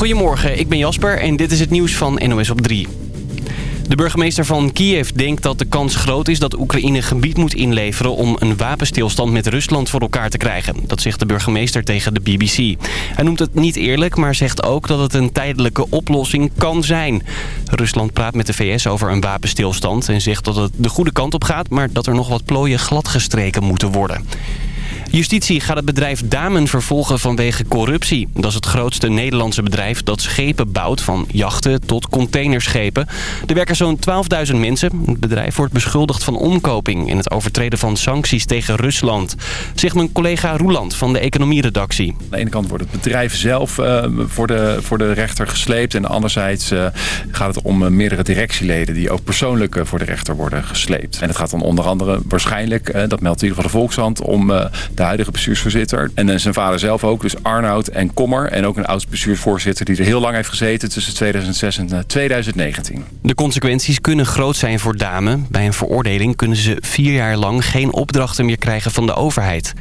Goedemorgen, ik ben Jasper en dit is het nieuws van NOS op 3. De burgemeester van Kiev denkt dat de kans groot is dat Oekraïne gebied moet inleveren om een wapenstilstand met Rusland voor elkaar te krijgen. Dat zegt de burgemeester tegen de BBC. Hij noemt het niet eerlijk, maar zegt ook dat het een tijdelijke oplossing kan zijn. Rusland praat met de VS over een wapenstilstand en zegt dat het de goede kant op gaat, maar dat er nog wat plooien gladgestreken moeten worden. Justitie gaat het bedrijf Damen vervolgen vanwege corruptie. Dat is het grootste Nederlandse bedrijf dat schepen bouwt, van jachten tot containerschepen. Er werken zo'n 12.000 mensen. Het bedrijf wordt beschuldigd van omkoping en het overtreden van sancties tegen Rusland. Zegt mijn collega Roeland van de economieredactie. Aan de ene kant wordt het bedrijf zelf uh, voor, de, voor de rechter gesleept. En anderzijds uh, gaat het om uh, meerdere directieleden die ook persoonlijk voor de rechter worden gesleept. En het gaat dan onder andere waarschijnlijk, dat meldt in ieder geval de Volkskrant, om de huidige bestuursvoorzitter. En zijn vader zelf ook, dus Arnoud en Kommer. En ook een oud bestuursvoorzitter die er heel lang heeft gezeten tussen 2006 en 2019. De consequenties kunnen groot zijn voor Dame. Bij een veroordeling kunnen ze vier jaar lang geen opdrachten meer krijgen van de overheid.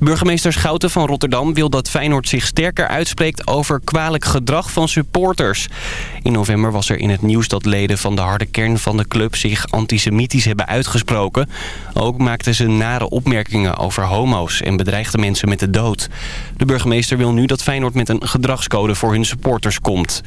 Burgemeester Schouten van Rotterdam wil dat Feyenoord zich sterker uitspreekt over kwalijk gedrag van supporters. In november was er in het nieuws dat leden van de harde kern van de club zich antisemitisch hebben uitgesproken. Ook maakten ze nare opmerkingen over homo's en bedreigden mensen met de dood. De burgemeester wil nu dat Feyenoord met een gedragscode voor hun supporters komt.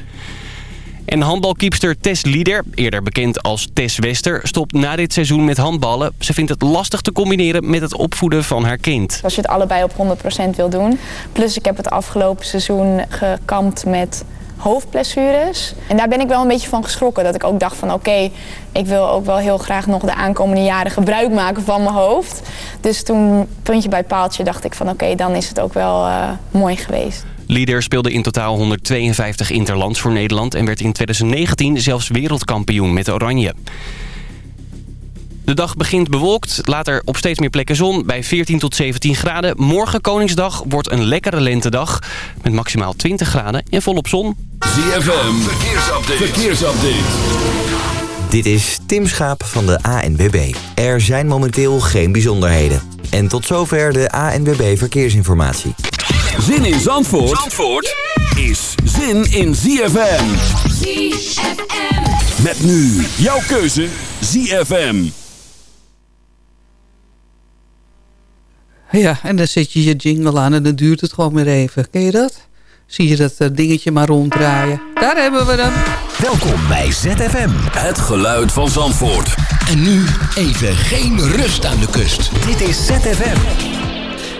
En handbalkeepster Tess Lieder, eerder bekend als Tess Wester... stopt na dit seizoen met handballen. Ze vindt het lastig te combineren met het opvoeden van haar kind. Als je het allebei op 100% wil doen. Plus ik heb het afgelopen seizoen gekampt met hoofdblessures. En daar ben ik wel een beetje van geschrokken. Dat ik ook dacht van oké, ik wil ook wel heel graag nog de aankomende jaren gebruik maken van mijn hoofd. Dus toen puntje bij paaltje dacht ik van oké, dan is het ook wel uh, mooi geweest. Lieder speelde in totaal 152 interlands voor Nederland... en werd in 2019 zelfs wereldkampioen met Oranje. De dag begint bewolkt, later op steeds meer plekken zon bij 14 tot 17 graden. Morgen Koningsdag wordt een lekkere lentedag met maximaal 20 graden en volop zon. ZFM, verkeersupdate. verkeersupdate. Dit is Tim Schaap van de ANWB. Er zijn momenteel geen bijzonderheden. En tot zover de ANWB Verkeersinformatie. Zin in Zandvoort, Zandvoort is zin in ZFM. ZFM. Met nu jouw keuze ZFM. Ja, en dan zet je je jingle aan en dan duurt het gewoon weer even. Ken je dat? Zie je dat eh, dingetje maar ronddraaien. Daar hebben we hem. Welkom bij ZFM. Het geluid van Zandvoort. En nu even geen rust aan de kust. Dit is ZFM.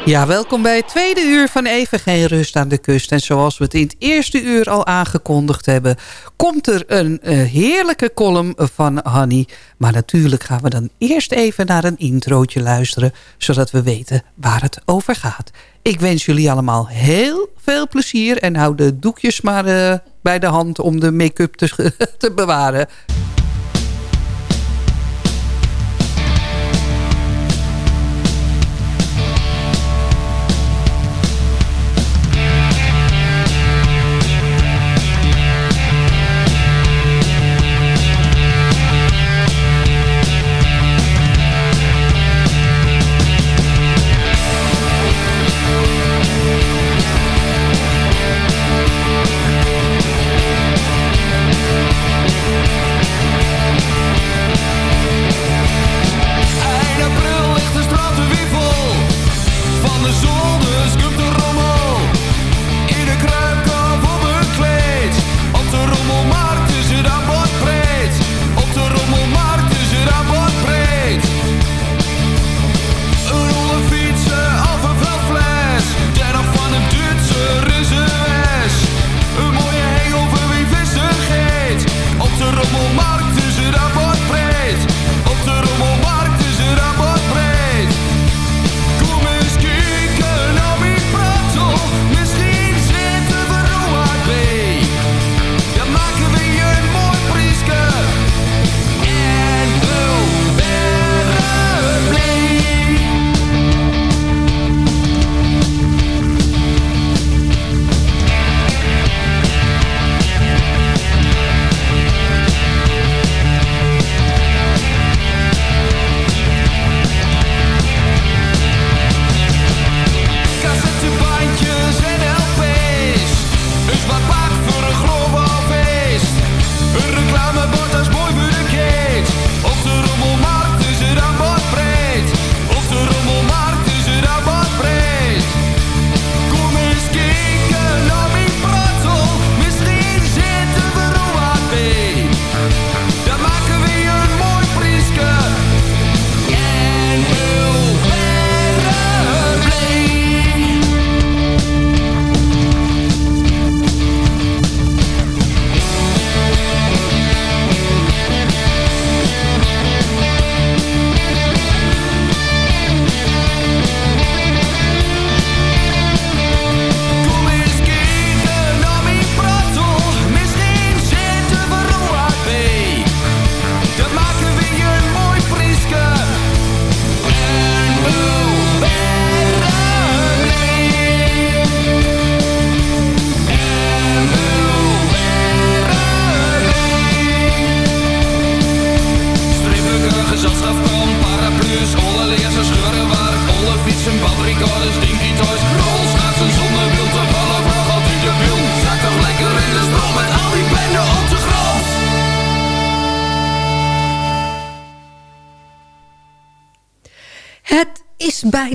Ja, welkom bij het tweede uur van Even Geen Rust aan de Kust. En zoals we het in het eerste uur al aangekondigd hebben... komt er een uh, heerlijke column van Hanny. Maar natuurlijk gaan we dan eerst even naar een introotje luisteren... zodat we weten waar het over gaat. Ik wens jullie allemaal heel veel plezier... en hou de doekjes maar uh, bij de hand om de make-up te, te bewaren.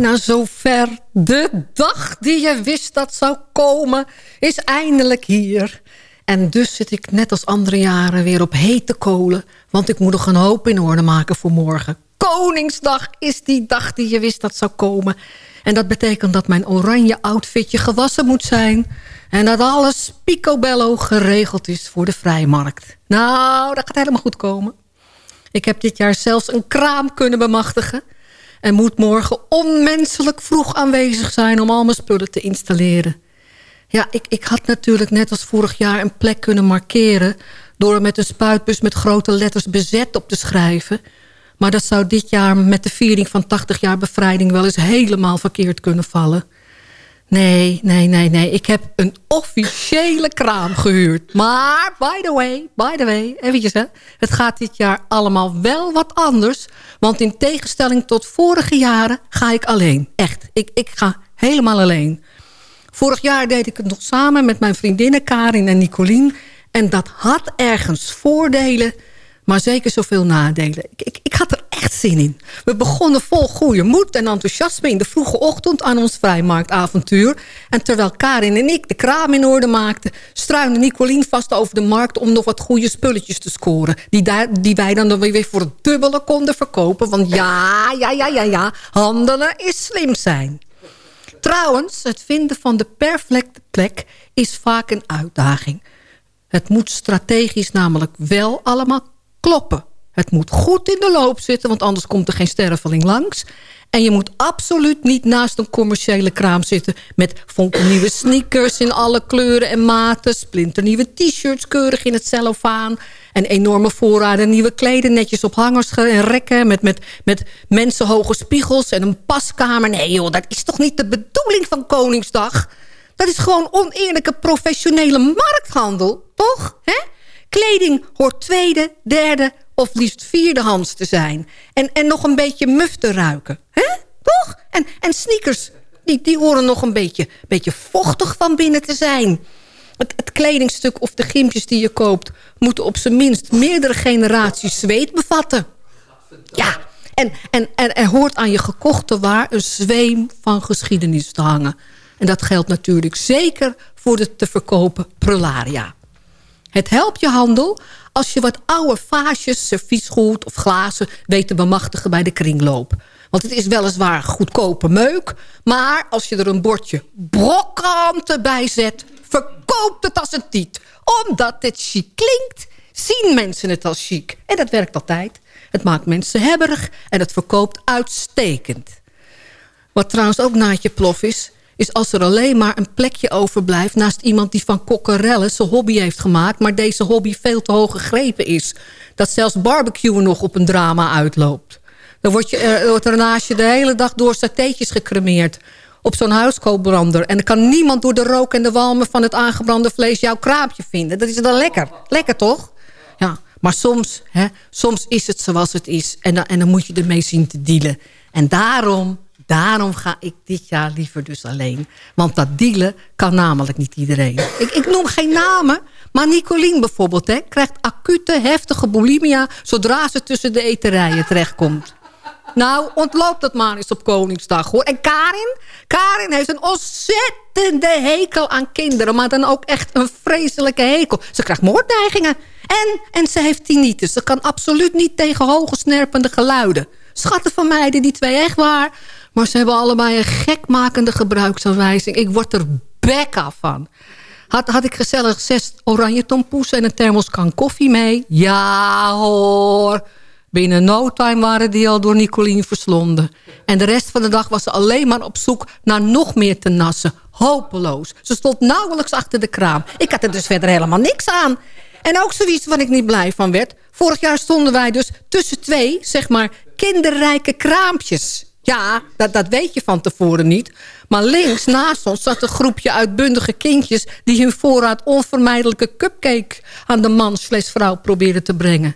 Bijna zover. De dag die je wist dat zou komen is eindelijk hier. En dus zit ik net als andere jaren weer op hete kolen. Want ik moet nog een hoop in orde maken voor morgen. Koningsdag is die dag die je wist dat zou komen. En dat betekent dat mijn oranje outfitje gewassen moet zijn. En dat alles picobello geregeld is voor de vrijmarkt. Nou, dat gaat helemaal goed komen. Ik heb dit jaar zelfs een kraam kunnen bemachtigen. En moet morgen onmenselijk vroeg aanwezig zijn om al mijn spullen te installeren. Ja, ik, ik had natuurlijk net als vorig jaar een plek kunnen markeren... door er met een spuitbus met grote letters bezet op te schrijven. Maar dat zou dit jaar met de viering van 80 jaar bevrijding... wel eens helemaal verkeerd kunnen vallen. Nee, nee, nee, nee. Ik heb een officiële kraam gehuurd. Maar, by the way, by the way, eventjes hè. Het gaat dit jaar allemaal wel wat anders. Want in tegenstelling tot vorige jaren ga ik alleen. Echt, ik, ik ga helemaal alleen. Vorig jaar deed ik het nog samen met mijn vriendinnen Karin en Nicolien. En dat had ergens voordelen, maar zeker zoveel nadelen. Ik, ik, ik had echt zin in. We begonnen vol goede moed en enthousiasme in de vroege ochtend aan ons vrijmarktavontuur. En terwijl Karin en ik de kraam in orde maakten... struinde Nicolien vast over de markt om nog wat goede spulletjes te scoren. Die, daar, die wij dan weer voor het dubbele konden verkopen. Want ja, ja, ja, ja, ja, handelen is slim zijn. Trouwens, het vinden van de perfecte plek is vaak een uitdaging. Het moet strategisch namelijk wel allemaal kloppen. Het moet goed in de loop zitten, want anders komt er geen sterveling langs. En je moet absoluut niet naast een commerciële kraam zitten... met fonkelnieuwe sneakers in alle kleuren en maten... splinternieuwe t-shirts keurig in het cellofaan... en enorme voorraden nieuwe kleden netjes op hangers en rekken... met, met, met mensenhoge spiegels en een paskamer. Nee joh, dat is toch niet de bedoeling van Koningsdag? Dat is gewoon oneerlijke professionele markthandel, toch? Hè? Kleding hoort tweede, derde of liefst vierdehands te zijn. En, en nog een beetje muf te ruiken. hè? Toch? En, en sneakers, die, die horen nog een beetje, beetje vochtig van binnen te zijn. Het, het kledingstuk of de gimpjes die je koopt... moeten op zijn minst meerdere generaties zweet bevatten. Ja, en, en, en er hoort aan je gekochte waar een zweem van geschiedenis te hangen. En dat geldt natuurlijk zeker voor de te verkopen prularia. Het helpt je handel als je wat oude vaasjes, serviesgoed of glazen... weet te bemachtigen bij de kringloop. Want het is weliswaar goedkope meuk... maar als je er een bordje brokkanten bij zet... verkoopt het als een tiet. Omdat het chic klinkt, zien mensen het als chic. En dat werkt altijd. Het maakt mensen hebberig en het verkoopt uitstekend. Wat trouwens ook naadje plof is is als er alleen maar een plekje overblijft... naast iemand die van kokkerellen zijn hobby heeft gemaakt... maar deze hobby veel te hoog gegrepen is. Dat zelfs barbecuen nog op een drama uitloopt. Dan wordt, je, er, wordt er naast je de hele dag door satéetjes gecremeerd op zo'n huiskoopbrander. En dan kan niemand door de rook en de walmen van het aangebrande vlees jouw kraampje vinden. Dat is dan lekker. Lekker toch? Ja, maar soms, hè, soms is het zoals het is. En dan, en dan moet je ermee zien te dealen. En daarom Daarom ga ik dit jaar liever dus alleen. Want dat dealen kan namelijk niet iedereen. Ik, ik noem geen namen, maar Nicolien bijvoorbeeld... Hè, krijgt acute, heftige bulimia... zodra ze tussen de eterijen terechtkomt. Nou, ontloop dat maar eens op Koningsdag, hoor. En Karin? Karin heeft een ontzettende hekel aan kinderen. Maar dan ook echt een vreselijke hekel. Ze krijgt moordneigingen. En, en ze heeft tinnitus. Ze kan absoluut niet tegen hoge snerpende geluiden. Schatten van mij, die twee echt waar. Maar ze hebben allebei een gekmakende gebruiksaanwijzing. Ik word er bekka van. Had, had ik gezellig zes oranje tompoes en een thermoskan koffie mee? Ja hoor. Binnen no time waren die al door Nicolien verslonden. En de rest van de dag was ze alleen maar op zoek naar nog meer te nassen. Hopeloos. Ze stond nauwelijks achter de kraam. Ik had er dus verder helemaal niks aan. En ook zoiets wat ik niet blij van werd. Vorig jaar stonden wij dus tussen twee, zeg maar, kinderrijke kraampjes. Ja, dat, dat weet je van tevoren niet. Maar links naast ons zat een groepje uitbundige kindjes... die hun voorraad onvermijdelijke cupcake aan de man vrouw probeerden te brengen.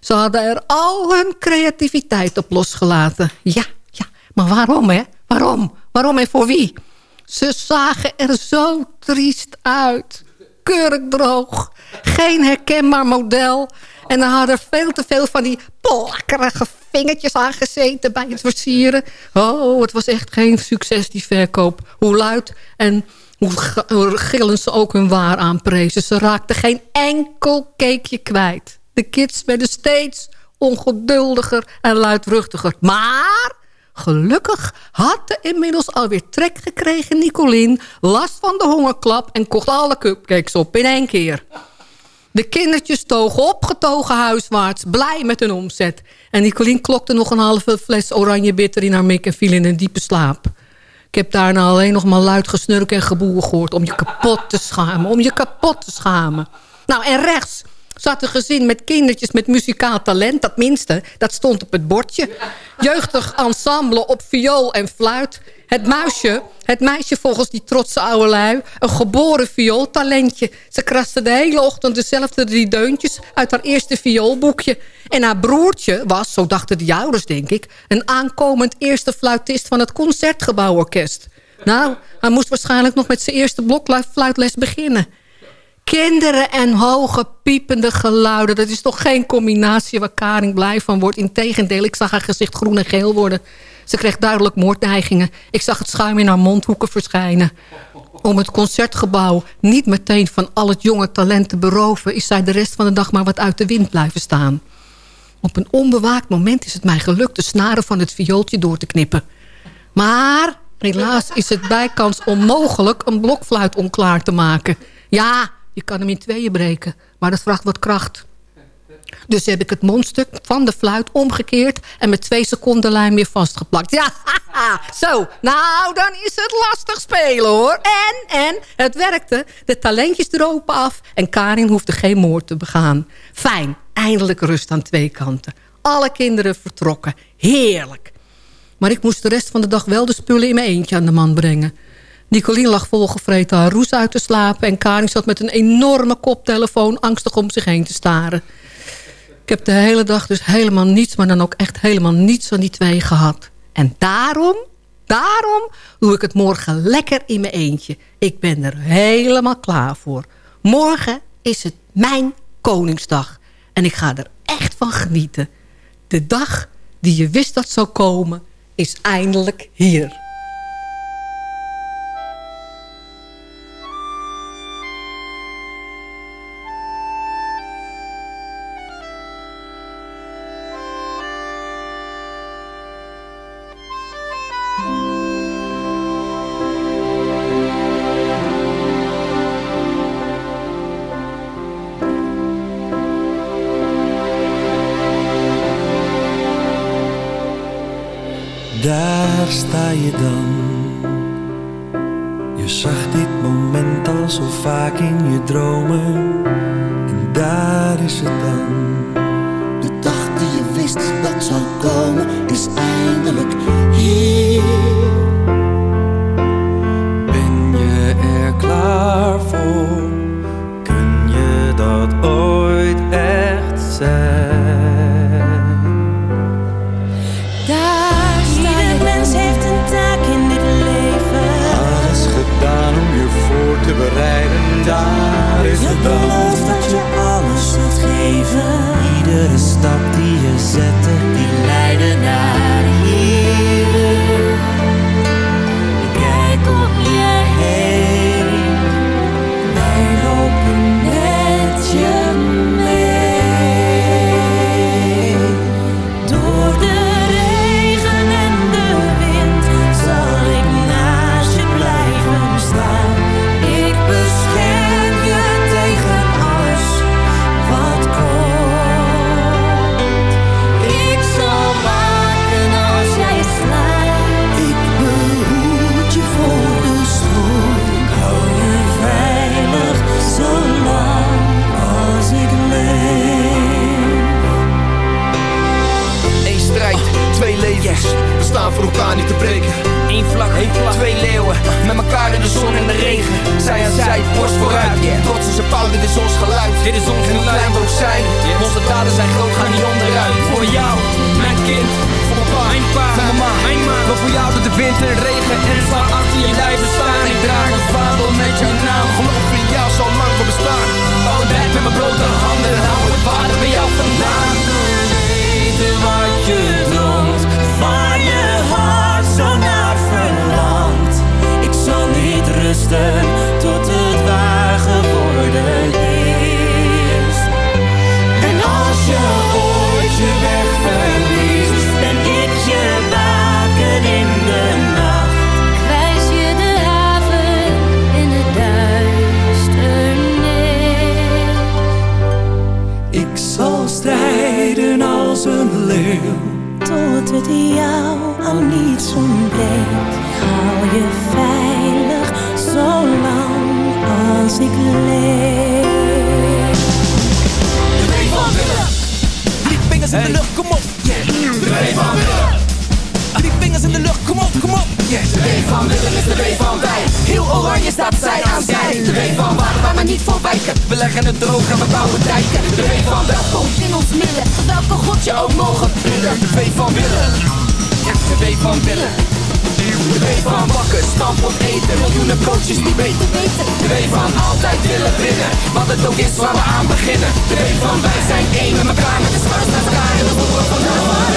Ze hadden er al hun creativiteit op losgelaten. Ja, ja, maar waarom, hè? Waarom? Waarom en voor wie? Ze zagen er zo triest uit. Keurig droog. Geen herkenbaar model. En dan hadden veel te veel van die plakkerige vingertjes aangezeten bij het versieren. Oh, het was echt geen succes, die verkoop. Hoe luid en hoe gillend ze ook hun waar aanprezen. Ze raakten geen enkel cakeje kwijt. De kids werden steeds ongeduldiger en luidruchtiger. Maar gelukkig had de inmiddels alweer trek gekregen Nicolien... last van de hongerklap en kocht alle cupcakes op in één keer. De kindertjes togen opgetogen huiswaarts, blij met hun omzet. En Nicolien klokte nog een halve fles oranje bitter in haar mik... en viel in een diepe slaap. Ik heb daarna alleen nog maar luid gesnurk en geboer gehoord... om je kapot te schamen, om je kapot te schamen. Nou, en rechts zat een gezin met kindertjes met muzikaal talent. Dat minste, dat stond op het bordje. Jeugdig ensemble op viool en fluit. Het muisje, het meisje volgens die trotse oude lui... een geboren viooltalentje. Ze kraste de hele ochtend dezelfde drie deuntjes... uit haar eerste vioolboekje. En haar broertje was, zo dachten die ouders denk ik... een aankomend eerste fluitist van het Concertgebouworkest. Nou, hij moest waarschijnlijk nog met zijn eerste blokfluitles beginnen. Kinderen en hoge piepende geluiden. Dat is toch geen combinatie waar Karing blij van wordt. Integendeel, ik zag haar gezicht groen en geel worden. Ze kreeg duidelijk moordneigingen. Ik zag het schuim in haar mondhoeken verschijnen. Om het concertgebouw niet meteen van al het jonge talent te beroven... is zij de rest van de dag maar wat uit de wind blijven staan. Op een onbewaakt moment is het mij gelukt... de snaren van het viooltje door te knippen. Maar helaas is het bijkans onmogelijk... een blokfluit onklaar te maken. Ja, je kan hem in tweeën breken, maar dat vraagt wat kracht. Dus heb ik het mondstuk van de fluit omgekeerd... en met twee seconden lijm weer vastgeplakt. Ja, zo. Nou, dan is het lastig spelen, hoor. En, en, het werkte. De talentjes dropen af en Karin hoefde geen moord te begaan. Fijn, eindelijk rust aan twee kanten. Alle kinderen vertrokken. Heerlijk. Maar ik moest de rest van de dag wel de spullen in mijn eentje aan de man brengen. Nicolien lag volgevreten haar roes uit te slapen... en Karin zat met een enorme koptelefoon angstig om zich heen te staren. Ik heb de hele dag dus helemaal niets, maar dan ook echt helemaal niets van die twee gehad. En daarom, daarom doe ik het morgen lekker in mijn eentje. Ik ben er helemaal klaar voor. Morgen is het mijn Koningsdag. En ik ga er echt van genieten. De dag die je wist dat zou komen, is eindelijk hier. Je dan. Je zag dit moment al zo vaak in je dromen. En daar is het dan. De dag die je wist dat zou komen, is eindelijk hier. Jou al niet ontbreekt. Hou je veilig zolang als ik leef. De W van Willem. Drie vingers in de lucht, kom op. Yeah. De W van Willem. Drie vingers in de lucht, kom op, kom op. Yeah. De W van Willem is de W van wij. Heel oranje staat zij aan zij. De W van waar, waar maar niet voor wijken. We leggen het droog en we bouwen dijken. De W van welkom in ons midden. Welke god je ook mogen bidden. De W van Willem. De van Willem. De W van bakken, stamp of eten. Miljoenen coaches die weten De W van altijd willen winnen. Wat het ook is waar we aan beginnen. De van wij zijn één met elkaar Met de schouders naar elkaar en de voeren van de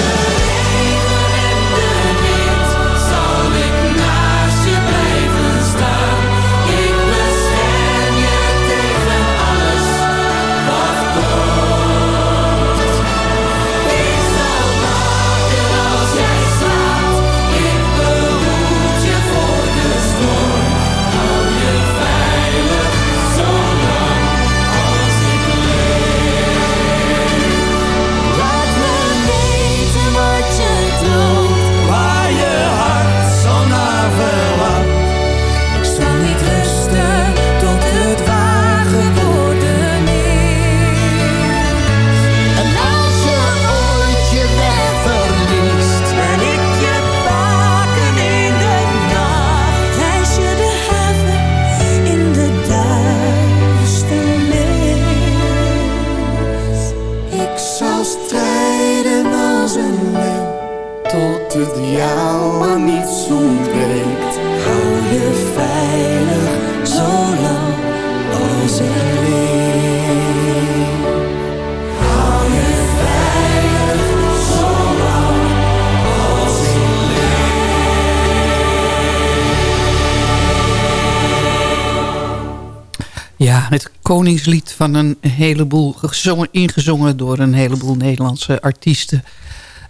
het koningslied van een heleboel, gezongen, ingezongen door een heleboel Nederlandse artiesten.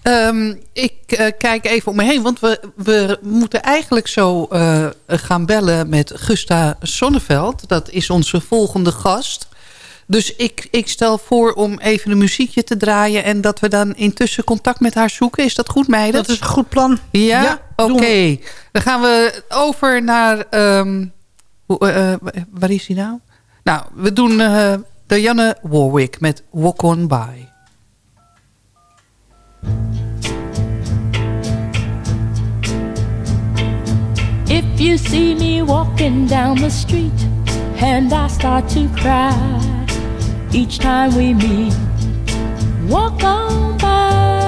Ehm, ik eh, kijk even om me heen, want we, we moeten eigenlijk zo eh, gaan bellen met Gusta Sonneveld. Dat is onze volgende gast. Dus ik, ik stel voor om even een muziekje te draaien... en dat we dan intussen contact met haar zoeken. Is dat goed, meiden? Dat is een goed plan. Ja? Ja, Oké. Dan gaan we over naar... ehm, eh, eh, waar is hij nou? Nou, we doen eh Diana Warwick met Walk On By. If you see me walking down the street and I start to cry each time we meet, walk on by.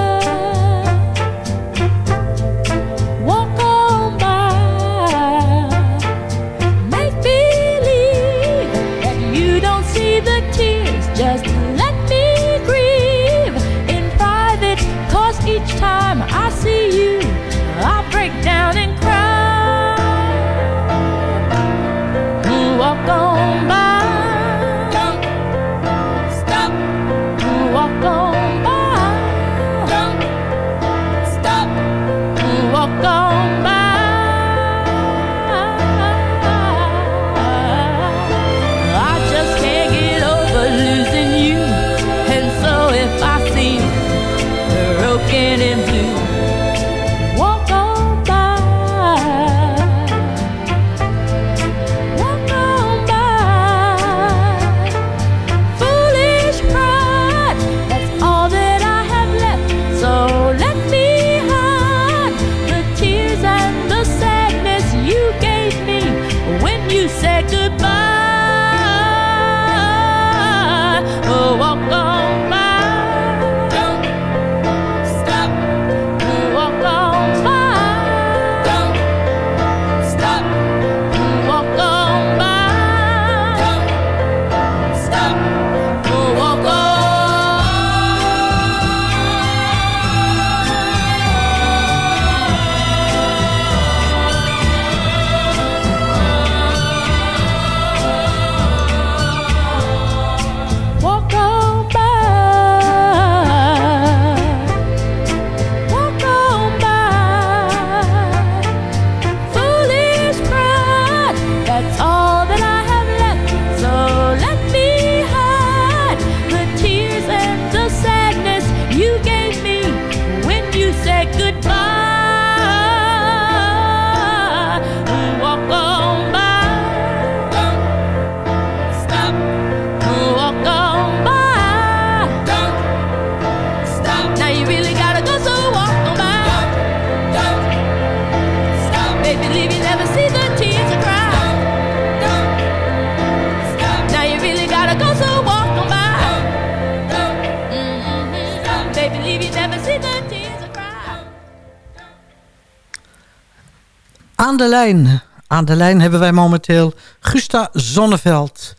Aan de lijn. Aan de lijn hebben wij momenteel Gusta Zonneveld.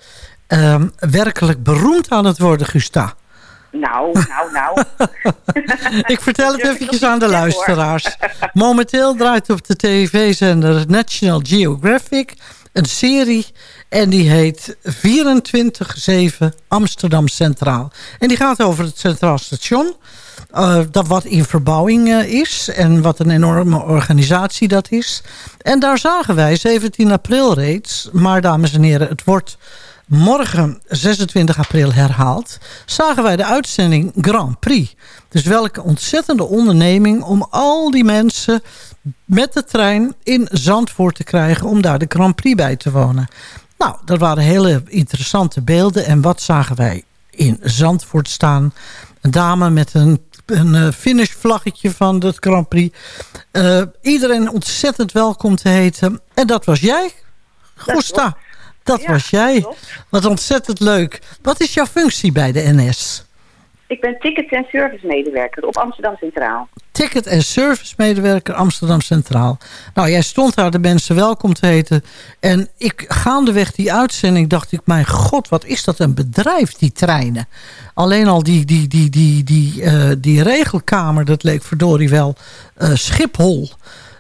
Ehm, werkelijk beroemd aan het worden, Gusta. Nou, nou, nou. Ik vertel het eventjes aan de luisteraars. Momenteel draait op de tv-zender National Geographic een serie... en die heet 24-7 Amsterdam Centraal. En die gaat over het Centraal Station... eh, dat wat in verbouwing eh, is en wat een enorme organisatie dat is. En daar zagen wij 17 april reeds... maar dames en heren, het wordt morgen 26 april herhaald... zagen wij de uitzending Grand Prix. Dus welke ontzettende onderneming om al die mensen met de trein in Zandvoort te krijgen... om daar de Grand Prix bij te wonen. Nou, dat waren hele interessante beelden. En wat zagen wij in Zandvoort staan? Een dame met een, een eh, finish vlaggetje van het Grand Prix. Eh, iedereen ontzettend welkom te heten. En dat was jij, Gosta. Dat was jij. Wat ontzettend leuk. Wat is jouw functie bij de NS? Ik ben ticket- en servicemedewerker op Amsterdam Centraal. Ticket- en servicemedewerker Amsterdam Centraal. Nou, jij stond daar de mensen welkom te heten. En ik gaandeweg die uitzending dacht ik... mijn god, wat is dat een bedrijf, die treinen. Alleen al die, die, die, die, die, eh, die regelkamer, dat leek verdorie wel eh, Schiphol.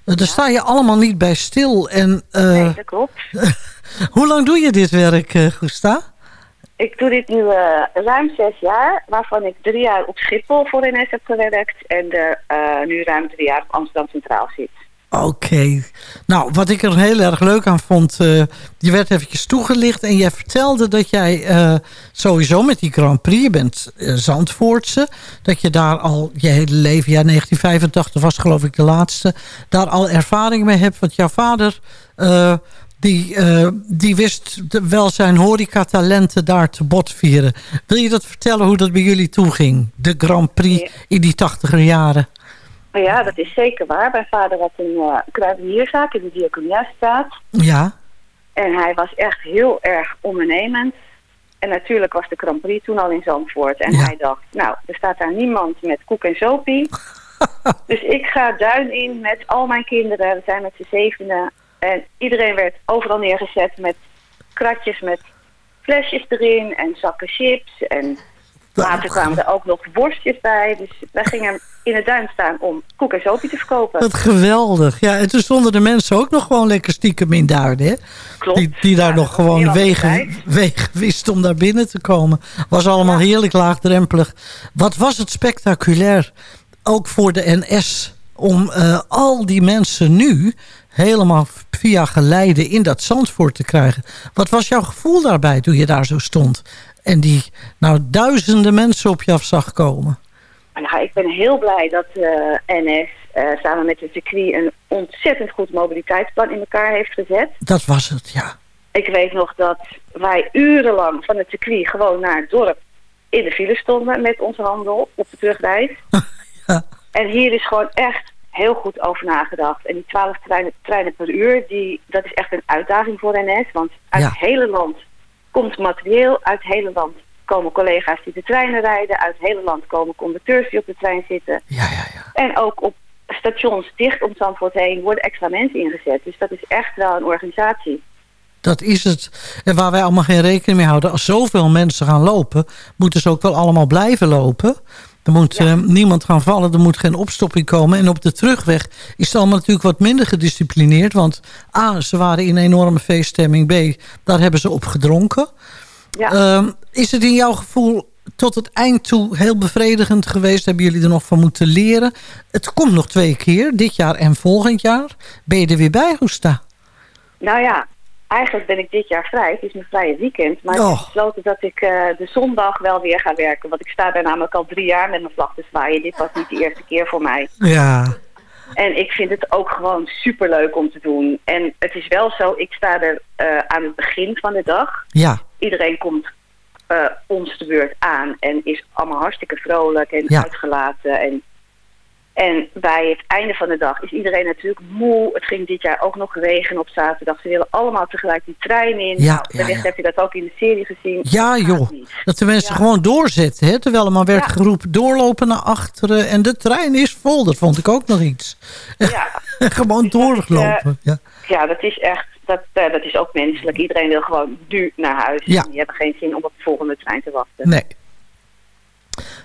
Eh, daar sta je allemaal niet bij stil. En, Nee, dat klopt. hoe lang doe je dit werk, Gusta? Ik doe dit nu eh, ruim zes jaar, waarvan ik drie jaar op Schiphol voor NS heb gewerkt en er eh, nu ruim drie jaar op Amsterdam Centraal zit. Oké. Nou, wat ik er heel erg leuk aan vond... eh, je werd eventjes toegelicht en jij vertelde dat jij sowieso met die Grand Prix... je bent Zandvoortse, dat je daar al je hele leven... ja, 1985 was geloof ik de laatste... daar al ervaring mee hebt, want jouw vader... eh, die, eh, die wist de- wel zijn horecatalenten daar te bot vieren. Wil je dat vertellen hoe dat bij jullie toeging? De Grand Prix in die tachtiger jaren. Maar ja, dat is zeker waar. Mijn vader had een uh, kruidenierzaak in de Diaconiastraat. Ja, En hij was echt heel erg ondernemend. En natuurlijk was de Grand Prix toen al in Zandvoort. En hij dacht, nou, er staat daar niemand met koek en sopie. dus ik ga duin in met al mijn kinderen. We zijn met z'n zevenen. En iedereen werd overal neergezet met kratjes met flesjes erin. En zakken chips. En later kwamen er ook nog worstjes bij. Dus wij gingen in het duin staan om koek en sopie te verkopen. Wat geweldig. Ja, en toen stonden de mensen ook nog gewoon lekker stiekem in Duinen. Hè? Klopt. Die, die daar nog gewoon wegen, wegen wisten om daar binnen te komen. Was allemaal heerlijk laagdrempelig. Wat was het spectaculair. Ook voor de NS. Om eh, al die mensen nu helemaal via geleide in dat Zandvoort te krijgen. Wat was jouw gevoel daarbij toen je daar zo stond? En die nou duizenden mensen op je af zag komen. Nou, ik ben heel blij dat eh, NS eh, samen met het circuit een ontzettend goed mobiliteitsplan in elkaar heeft gezet. Dat was het, ja. Ik weet nog dat wij urenlang van het circuit gewoon naar het dorp in de file stonden met onze handel op de terugreis. En hier is gewoon echt heel goed over nagedacht. En die 12 treinen, treinen per uur, die, dat is echt een uitdaging voor NS. Want uit Ja. het hele land komt materieel, uit het hele land komen collega's die de treinen rijden, uit het hele land komen conducteurs die op de trein zitten. En ook op stations dicht om Zandvoort heen worden extra mensen ingezet. Dus dat is echt wel een organisatie. Dat is het. En waar wij allemaal geen rekening mee houden. Als zoveel mensen gaan lopen, moeten ze ook wel allemaal blijven lopen. Er moet eh, niemand gaan vallen, er moet geen opstopping komen. En op de terugweg is het allemaal natuurlijk wat minder gedisciplineerd. Want A, ze waren in enorme feeststemming. B, daar hebben ze op gedronken. Ehm, is het in jouw gevoel tot het eind toe heel bevredigend geweest? Hebben jullie er nog van moeten leren? Het komt nog twee keer, dit jaar en volgend jaar. Ben je er weer bij, Hoesta? Nou ja, eigenlijk ben ik dit jaar vrij. Het is mijn vrije weekend. Maar ik heb Oh. besloten dat ik eh, de zondag wel weer ga werken. Want ik sta daar namelijk al drie jaar met mijn vlag te zwaaien. Dit was niet de eerste keer voor mij. Ja. En ik vind het ook gewoon superleuk om te doen. En het is wel zo, ik sta er eh, aan het begin van de dag. Ja. Iedereen komt eh, ons de beurt aan en is allemaal hartstikke vrolijk en Ja. uitgelaten. En En bij het einde van de dag is iedereen natuurlijk moe. Het ging dit jaar ook nog regenen op zaterdag. Ze willen allemaal tegelijk die trein in. Ja, nou, ja, wellicht ja. heb je dat ook in de serie gezien. Ja, joh. Dat de mensen gewoon doorzetten. Hè? Terwijl er maar werd geroepen, doorlopen naar achteren. En de trein is vol. Dat vond ik ook nog iets. Ja. gewoon doorlopen. Ja. Ja, dat is echt, dat, eh, dat is ook menselijk. Iedereen wil gewoon nu naar huis. Ja. Die hebben geen zin om op de volgende trein te wachten. Nee.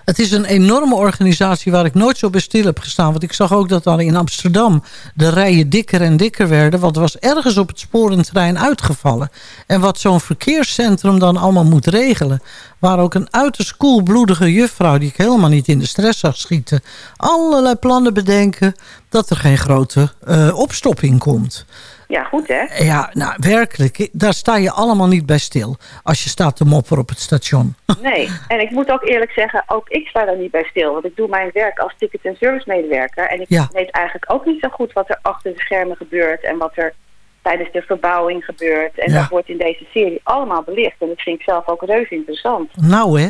Het is een enorme organisatie waar ik nooit zo bij stil heb gestaan. Want ik zag ook dat dan in Amsterdam de rijen dikker en dikker werden. Want er was ergens op het sporentrein uitgevallen. En wat zo'n verkeerscentrum dan allemaal moet regelen. Waar ook een uiterst koelbloedige juffrouw... die ik helemaal niet in de stress zag schieten... allerlei plannen bedenken dat er geen grote eh, opstopping komt. Ja, goed hè? Ja, nou werkelijk, daar sta je allemaal niet bij stil... als je staat te mopperen op het station. Nee, en ik moet ook eerlijk zeggen, ook ik sta daar niet bij stil. Want ik doe mijn werk als ticket- en service medewerker. En ik Ja. weet eigenlijk ook niet zo goed wat er achter de schermen gebeurt. En wat er tijdens de verbouwing gebeurt. En Ja. dat wordt in deze serie allemaal belicht. En dat vind ik zelf ook reuze interessant. Nou hè.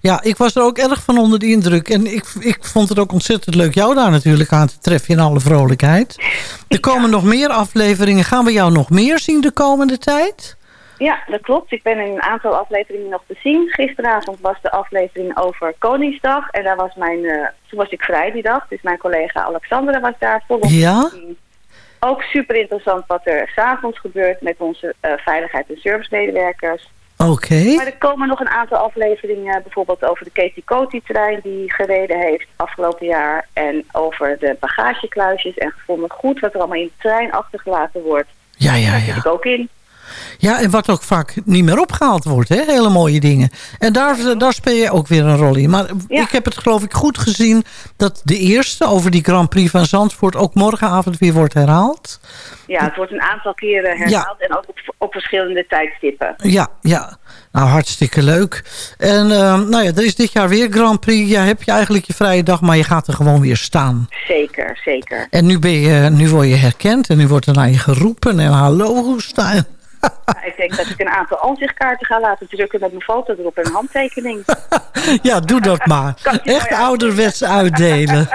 Ja, ik was er ook erg van onder de indruk. En ik, ik vond het ook ontzettend leuk jou daar natuurlijk aan te treffen in alle vrolijkheid. Er komen nog meer afleveringen. Gaan we jou nog meer zien de komende tijd? Ja, dat klopt. Ik ben in een aantal afleveringen nog te zien. Gisteravond was de aflevering over Koningsdag. En daar was mijn, eh, toen was ik vrij die dag. Dus mijn collega Alexandra was daar volop Ja? te zien. Ook super interessant wat er s'avonds gebeurt met onze eh, veiligheid- en servicemedewerkers. Oké. Maar er komen nog een aantal afleveringen, bijvoorbeeld over de Katie Coty-trein die gereden heeft afgelopen jaar. En over de bagagekluisjes en gevonden goed wat er allemaal in de trein achtergelaten wordt. Ja, ja, Daar ja. zit ik ook in. Ja, en wat ook vaak niet meer opgehaald wordt. Hè? Hele mooie dingen. En daar, daar speel je ook weer een rol in. Maar ik heb het geloof ik goed gezien... dat de eerste over die Grand Prix van Zandvoort... ook morgenavond weer wordt herhaald. Ja, het wordt een aantal keren herhaald en ook op, op verschillende tijdstippen. Ja, ja. Nou, hartstikke leuk. En eh, nou ja, er is dit jaar weer Grand Prix. Ja, heb je eigenlijk je vrije dag, maar je gaat er gewoon weer staan. Zeker, zeker. En nu, ben je, nu word je herkend en nu wordt er naar je geroepen. En hallo, hoe sta je? Nou, ik denk dat ik een aantal aanzichtkaarten ga laten drukken met mijn foto erop en een handtekening. Ja, doe dat maar. Echt ouderwets uitdelen.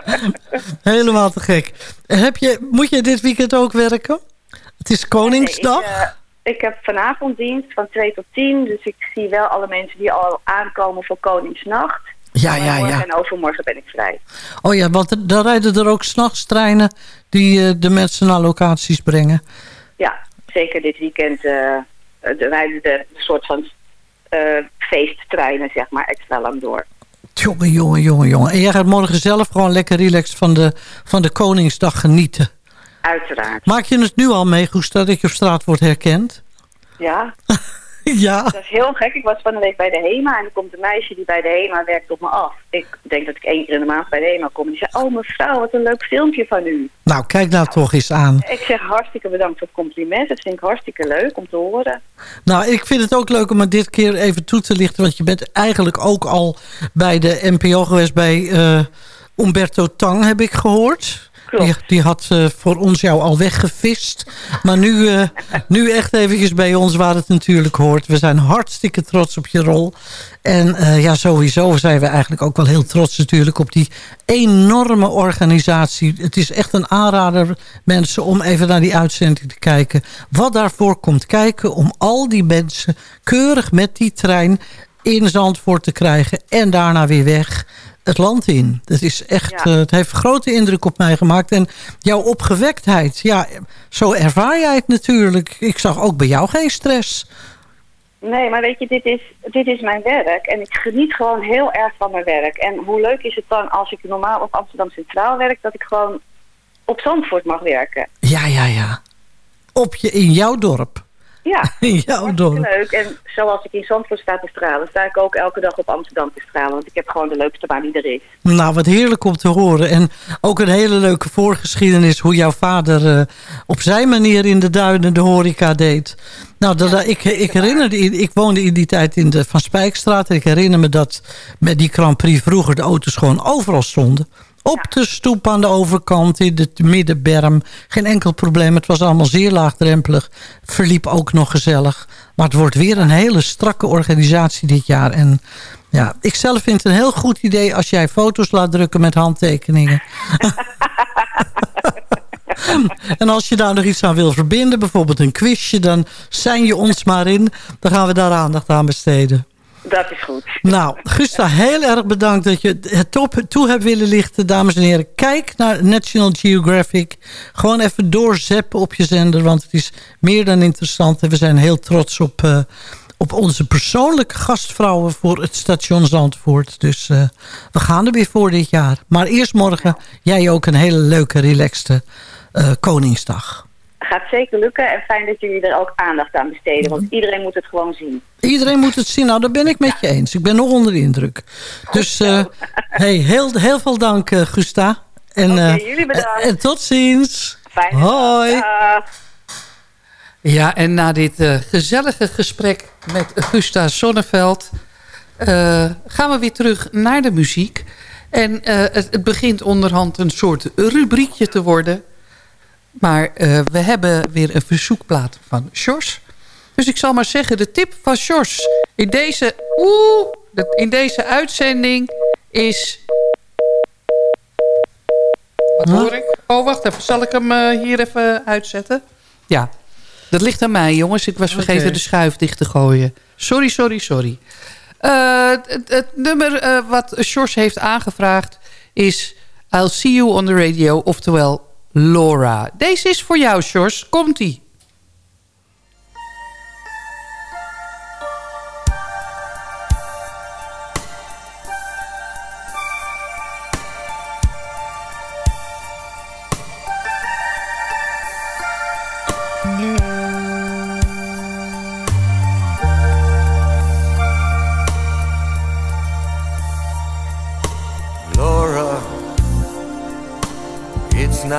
Helemaal te gek. Heb je, moet je dit weekend ook werken? Het is Koningsdag. Nee, ik, eh, ik heb vanavond dienst van 2 tot 10. Dus ik zie wel alle mensen die al aankomen voor Koningsnacht. Ja, ja, ja. En overmorgen ben ik vrij. Oh ja, want dan rijden er ook s'nachts treinen... die eh, de mensen naar locaties brengen. Ja, zeker dit weekend eh de rijden de soort van eh, feesttreinen, zeg maar, extra lang door. Jongen, jongen, jongen, jongen. En jij gaat morgen zelf gewoon lekker relaxed van de, van de Koningsdag genieten. Uiteraard. Maak je het nu al mee, Goesta, dat je op straat wordt herkend? Ja, Ja. dat is heel gek. Ik was van de week bij de HEMA en er komt een meisje die bij de HEMA werkt op me af. Ik denk dat ik één keer in de maand bij de HEMA kom. En die zei, oh mevrouw, wat een leuk filmpje van u. Nou, kijk nou toch eens aan. Ik zeg hartstikke bedankt voor het compliment. Dat vind ik hartstikke leuk om te horen. Nou, ik vind het ook leuk om het dit keer even toe te lichten. Want je bent eigenlijk ook al bij de NPO geweest bij eh, Umberto Tang, heb ik gehoord. Die, die had eh, voor ons jou al weggevist. Maar nu, eh, nu echt eventjes bij ons waar het natuurlijk hoort. We zijn hartstikke trots op je rol. En eh, ja, sowieso zijn we eigenlijk ook wel heel trots natuurlijk op die enorme organisatie. Het is echt een aanrader, mensen, om even naar die uitzending te kijken. Wat daarvoor komt kijken om al die mensen keurig met die trein in Zandvoort te krijgen. En daarna weer weg het land in. Dat is echt, Ja. eh, het heeft grote indruk op mij gemaakt. En jouw opgewektheid, ja, zo ervaar jij het natuurlijk. Ik zag ook bij jou geen stress. Nee, maar weet je, dit is, dit is mijn werk. En ik geniet gewoon heel erg van mijn werk. En hoe leuk is het dan als ik normaal op Amsterdam Centraal werk... dat ik gewoon op Zandvoort mag werken. Ja, ja, ja. Op je, in jouw dorp. Ja, dorp. leuk. En zoals ik in Zandvoort sta te stralen... sta ik ook elke dag op Amsterdam te stralen. Want ik heb gewoon de leukste baan die er is. Nou, wat heerlijk om te horen. En ook een hele leuke voorgeschiedenis... hoe jouw vader eh, op zijn manier in de duinen de horeca deed. Nou, dat, ik, ik herinner, ik woonde in die tijd in de Van Spijkstraat. En ik herinner me dat met die Grand Prix vroeger de auto's gewoon overal stonden. Op de stoep aan de overkant in de middenberm. Geen enkel probleem. Het was allemaal zeer laagdrempelig. Verliep ook nog gezellig. Maar het wordt weer een hele strakke organisatie dit jaar. En ja, ik zelf vind het een heel goed idee als jij foto's laat drukken met handtekeningen. en als je daar nog iets aan wil verbinden, bijvoorbeeld een quizje... dan zijn je ons maar in. Dan gaan we daar aandacht aan besteden. Dat is goed. Nou, Gusta, heel erg bedankt dat je het top toe hebt willen lichten. Dames en heren, kijk naar National Geographic. Gewoon even doorzeppen op je zender, want het is meer dan interessant. En we zijn heel trots op, uh, op onze persoonlijke gastvrouwen voor het station Zandvoort. Dus uh, we gaan er weer voor dit jaar. Maar eerst morgen, jij ook een hele leuke, relaxte uh, Koningsdag gaat zeker lukken. En fijn dat jullie er ook aandacht aan besteden. Want iedereen moet het gewoon zien. Iedereen moet het zien. Nou, daar ben ik met je eens. Ik ben nog onder de indruk. Dus uh, hey, heel, heel veel dank, uh, Gusta. En, okay, uh, jullie bedankt. En tot ziens. Fijn. Hoi. Ja, en na dit gezellige gesprek met Gusta Sonneveld... gaan we weer terug naar de muziek. En het, het begint onderhand een soort rubriekje te worden... Maar uh, we hebben weer een verzoekplaat van Sjors. Dus ik zal maar zeggen, de tip van Sjors in deze, oeh, in deze uitzending is... Wat hoor ik? Oh, wacht even. Zal ik hem uh, hier even uitzetten? Ja, dat ligt aan mij, jongens. Ik was vergeten okay. de schuif dicht te gooien. Sorry, sorry, sorry. Uh, het, het, nummer wat Sjors heeft aangevraagd is... I'll see you on the radio, oftewel Laura. Deze is voor jou, Sjors. Komt-ie.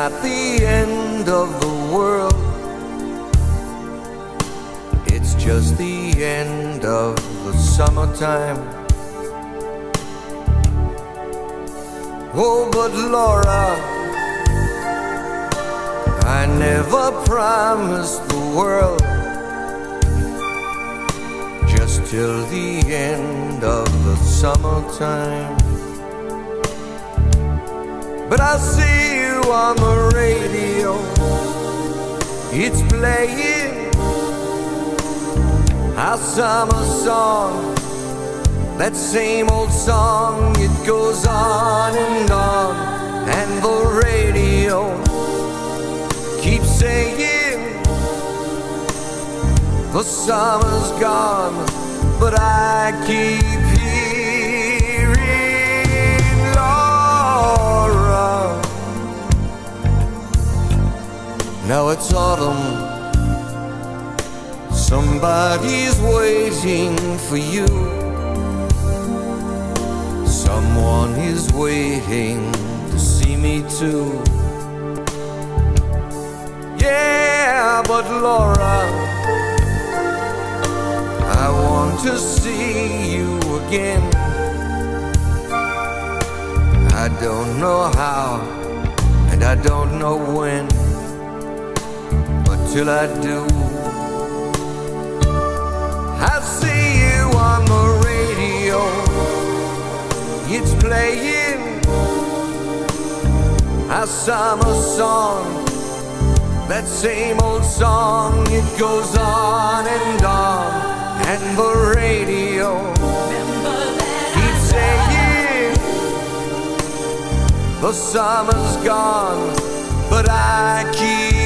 Not the end of the world. It's just the end of the summertime. Oh, but Laura, I never promised the world. Just till the end of the summertime. But I see on the radio. It's playing our summer song. That same old song, it goes on and on. And the radio keeps saying the summer's gone, but I keep Now it's autumn. Somebody's waiting for you. Someone is waiting to see me too. Yeah, but Laura, I want to see you again. I don't know how, and I don't know when till I do. I see you on the radio, it's playing a summer song. That same old song, it goes on and on, and the radio keeps saying the summer's gone, but I keep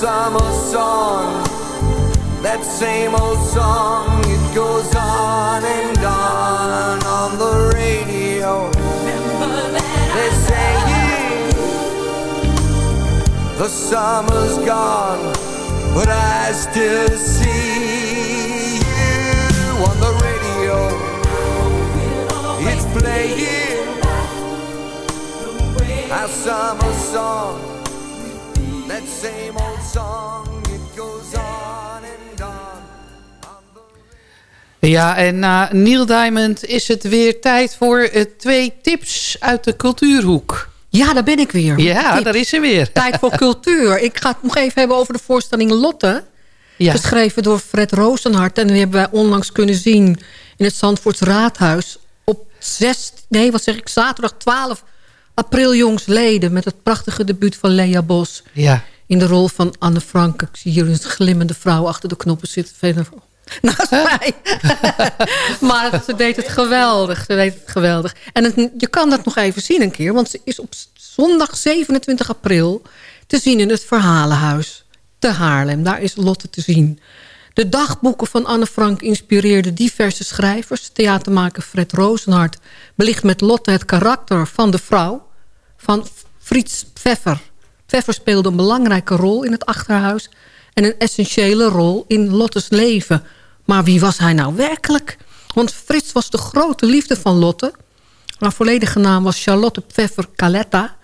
summer song That same old song It goes on and on on the radio. They're saying the summer's gone, but I still see you on the radio. It's playing our summer song. That same old song, it goes on and on. Ja, en na Neil Diamond is het weer tijd voor eh, twee tips uit de cultuurhoek. Ja, daar ben ik weer. Ja, Tips. daar is ze weer. Tijd voor cultuur. Ik ga het nog even hebben over de voorstelling Lotte. Ja. Geschreven door Fred Rozenhart. En die hebben wij onlangs kunnen zien in het Zandvoorts Raadhuis. Op 6, nee, wat zeg ik, zaterdag 12 april jongsleden. Met het prachtige debuut van Lea Bos. Ja. In de rol van Anne Frank. Ik zie hier een glimmende vrouw achter de knoppen zitten. Verder naast mij. maar ze deed het geweldig. Ze deed het geweldig. En het- je kan dat nog even zien een keer. Want ze is op zondag 27 april te zien in het Verhalenhuis te Haarlem. Daar is Lotte te zien. De dagboeken van Anne Frank inspireerden diverse schrijvers. Theatermaker Fred Rozenhart belicht met Lotte het karakter van de vrouw van Frits Pfeffer. Pfeffer speelde een belangrijke rol in het achterhuis... en een essentiële rol in Lottes leven. Maar wie was hij nou werkelijk? Want Frits was de grote liefde van Lotte. Haar volledige naam was Charlotte Pfeffer Caletta...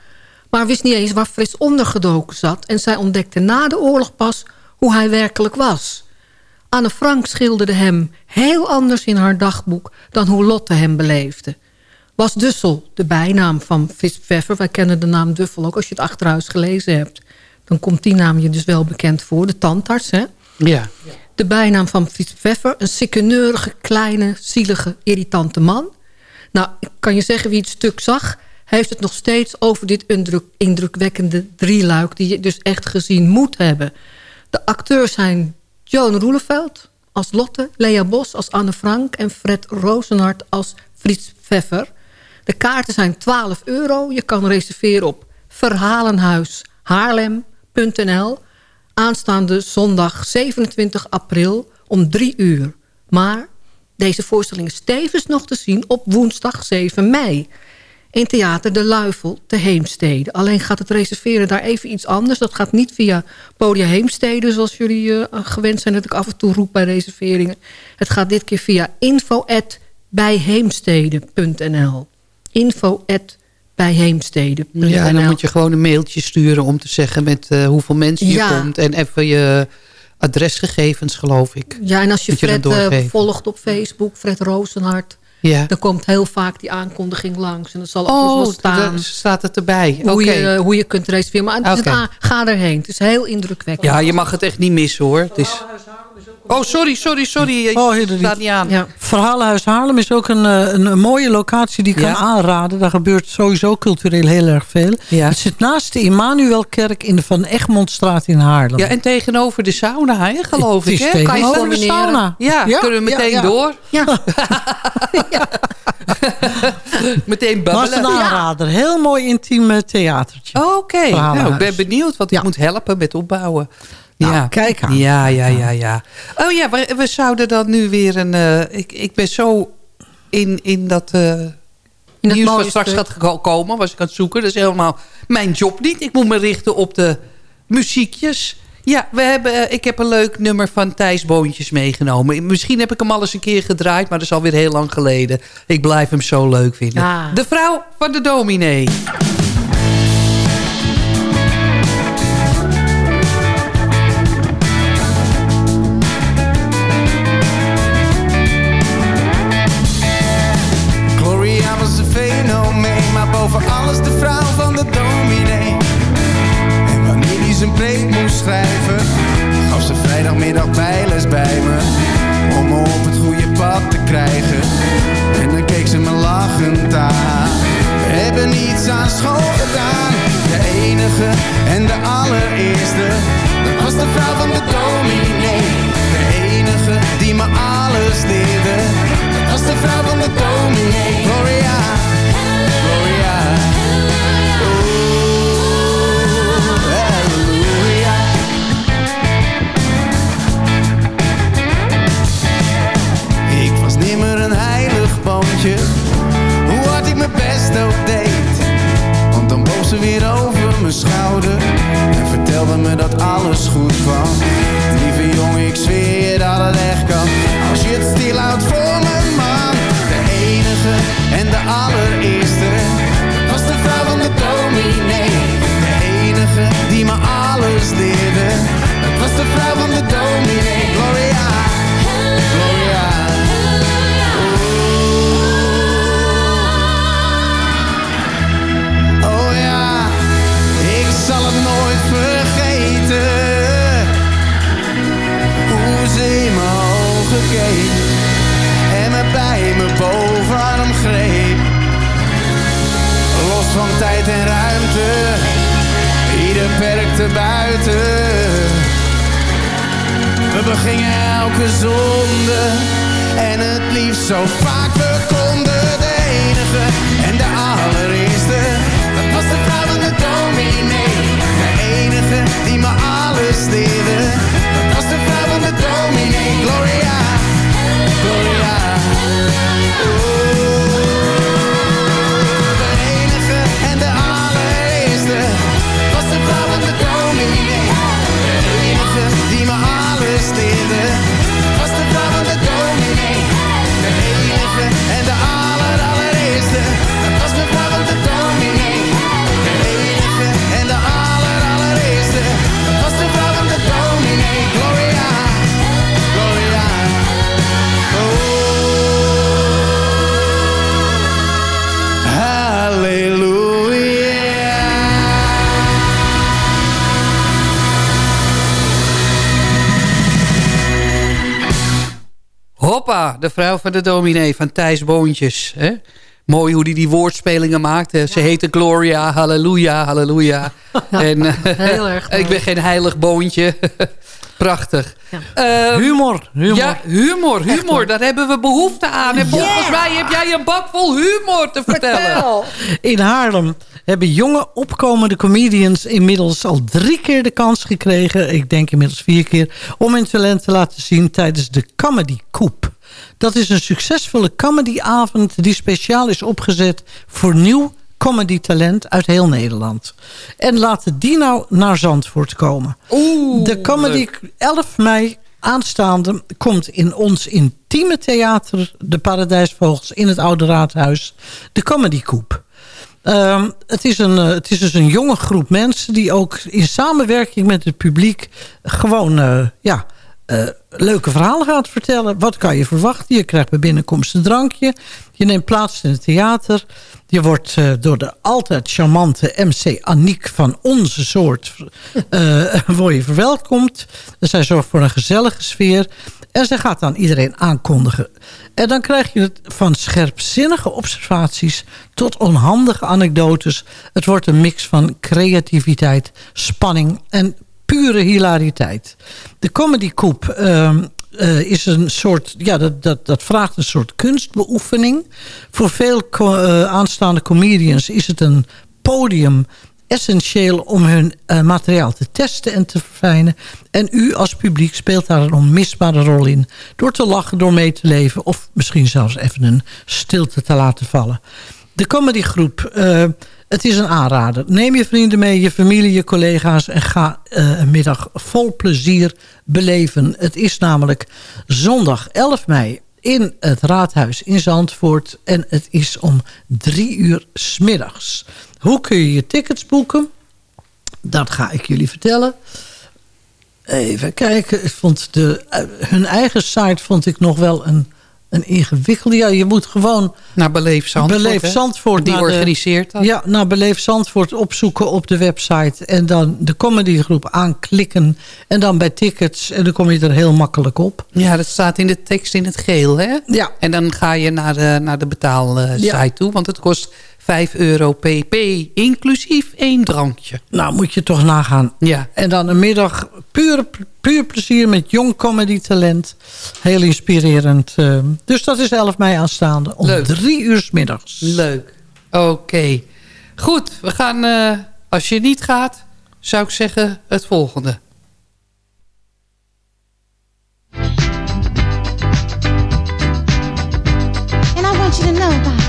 maar wist niet eens waar Frits ondergedoken zat... en zij ontdekte na de oorlog pas hoe hij werkelijk was. Anne Frank schilderde hem heel anders in haar dagboek... dan hoe Lotte hem beleefde. Was Dussel de bijnaam van Frits Pfeffer? Wij kennen de naam Duffel ook als je het achterhuis gelezen hebt. Dan komt die naam je dus wel bekend voor. De tandarts, hè? Ja. De bijnaam van Frits Pfeffer. Een sikkeneurige, kleine, zielige, irritante man. Nou, ik kan je zeggen wie het stuk zag... heeft het nog steeds over dit indruk, indrukwekkende drieluik... die je dus echt gezien moet hebben. De acteurs zijn Joan Roeleveld als Lotte... Lea Bos als Anne Frank... en Fred Rozenhart als Frits Pfeffer. De kaarten zijn 12 euro. Je kan reserveren op verhalenhuishaarlem.nl aanstaande zondag 27 april om 3 uur. Maar deze voorstelling is tevens nog te zien op woensdag 7 mei. In Theater De Luifel te Heemstede. Alleen gaat het reserveren daar even iets anders. Dat gaat niet via Podia Heemstede, zoals jullie eh, gewend zijn... dat ik af en toe roep bij reserveringen. Het gaat dit keer via info@bijheemstede.nl. Info bijheemstede.nl. Ja, en dan moet je gewoon een mailtje sturen om te zeggen met eh, hoeveel mensen je Ja. komt. En even je adresgegevens, geloof ik. Ja, en als je Fred eh, volgt op Facebook, Fred Rozenhart... Ja. dan komt heel vaak die aankondiging langs. En dan zal ook nog Oh, wel staan daar staat het erbij. hoe, je, eh, hoe je kunt reserveren. Maar het is ga erheen. Het is heel indrukwekkend. Ja, je mag het echt niet missen hoor. Het is... Oh, sorry, sorry, sorry. Oh, helemaal staat niet aan. Ja. Verhalenhuis Haarlem is ook een, eh, een, een mooie locatie die ik Ja. kan aanraden. Daar gebeurt sowieso cultureel heel erg veel. Ja. Het zit naast de Immanuelkerk in de Van Egmondstraat in Haarlem. Ja, en tegenover de sauna, hè, geloof Het ik. is Hè? Kan je de sauna. Ja, Ja, kunnen we ja, meteen ja. door? Ja. meteen babbelen. een aanrader. Heel mooi intiem eh, theatertje. Oké, Verhalenhuis. nou, ik ben benieuwd, want ik Ja. moet helpen met opbouwen. Nou, ja. kijk aan. Ja, ja, ja, ja. Oh ja, we, we zouden dan nu weer een... eh, ik, ik ben zo in, in dat... eh dat nieuws wat straks gaat komen, was ik aan het zoeken. Dat is helemaal mijn job niet. Ik moet me richten op de muziekjes. Ja, we hebben, eh, ik heb een leuk nummer van Thijs Boontjes meegenomen. Misschien heb ik hem al eens een keer gedraaid, maar dat is alweer heel lang geleden. Ik blijf hem zo leuk vinden. Ja. De vrouw van de dominee. Vrijdagmiddag bijles bij me. Om me op het goede pad te krijgen. En dan keek ze me lachend aan. Hebben niets aan school gedaan. De enige en de allereerste, dat was de vrouw van de dominee. De enige die me alles leerde, dat was de vrouw van de dominee. Gloria, Gloria. schouder En vertelde me dat alles goed kwam Lieve jongen, ik zweer dat het echt kan. Als je het stilhoudt voor me man De enige en de allereerste. Was de vrouw van de dominee De enige die me alles leerde. Het was de vrouw van de dominee Gloria. En me bij mijn bovenarm greep. Los van tijd en ruimte, ieder perkte buiten. We begingen elke zonde en het liefst zo vaak we konden. De enige en de allereerste, dat was de vrouw van de dominee. De enige die me alles leerde, dat was de vrouw van de dominee. Gloria, Gloria. Oh, de vrouw van de dominee van Thijs Boontjes. Hè? Mooi hoe hij die woordspelingen maakt. hè. Ze heette Gloria, halleluja, halleluja. en, eh, Heel erg mooi. Ik ben geen heilig boontje. Prachtig. Ehm, Humor, humor. Ja, humor, humor. Daar hebben we behoefte aan. En volgens mij heb jij een bak vol humor te vertellen. In Haarlem hebben jonge opkomende comedians inmiddels al drie keer de kans gekregen. Ik denk inmiddels vier keer. Om hun talent te laten zien tijdens de Comedy Coop. Dat is een succesvolle comedyavond die speciaal is opgezet voor nieuw comedytalent uit heel Nederland. En laten die nou naar Zandvoort komen. de comedy 11 mei aanstaande komt in ons intieme theater... de Paradijsvogels in het Oude Raadhuis, de Comedy Coop. Ehm, het, is een, eh, het is dus een jonge groep mensen die ook in samenwerking met het publiek gewoon eh, ja, eh, leuke verhalen gaat vertellen. Wat kan je verwachten? Je krijgt bij binnenkomst een drankje. Je neemt plaats in het theater. Je wordt eh, door de altijd charmante MC Aniek van onze soort eh, word je verwelkomd. Zij zorgt voor een gezellige sfeer. En zij gaat dan iedereen aankondigen. En dan krijg je het van scherpzinnige observaties tot onhandige anekdotes. Het wordt een mix van creativiteit, spanning en pure hilariteit. De Comedy Coop ehm, eh, is een soort, ja, dat, dat, dat vraagt een soort kunstbeoefening. Voor veel eh, aanstaande comedians is het een podium essentieel om hun eh, materiaal te testen en te verfijnen. En u als publiek speelt daar een onmisbare rol in. Door te lachen, door mee te leven... of misschien zelfs even een stilte te laten vallen. De comedygroep, het is een aanrader. Neem je vrienden mee, je familie, je collega's... en ga eh, een middag vol plezier beleven. Het is namelijk zondag 11 mei in het Raadhuis in Zandvoort. En het is om drie uur smiddags. Hoe kun je je tickets boeken? Dat ga ik jullie vertellen. Even kijken. Ik vond de, eh, hun eigen site vond ik nog wel een, een ingewikkelde. Ja, je moet gewoon... Naar Beleef Zandvoort. Beleef hè? Zandvoort. Die de- organiseert dat. Ja, naar Beleef Zandvoort opzoeken op de website. En dan de comedygroep aanklikken. En dan bij tickets. En dan kom je er heel makkelijk op. Ja, dat staat in de tekst in het geel, hè? Ja. En dan ga je naar de, naar de betaalsite Ja. toe. Want het kost 5 euro pp. Inclusief één drankje. Nou, moet je toch nagaan. Ja. En dan een middag puur, puur plezier met jong comedy talent. Heel inspirerend. eh. Dus dat is 11 mei aanstaande. Om Leuk. drie uur 's middags. Leuk. Oké. Goed, we gaan... eh, als je niet gaat, zou ik zeggen het volgende. And I want you to know about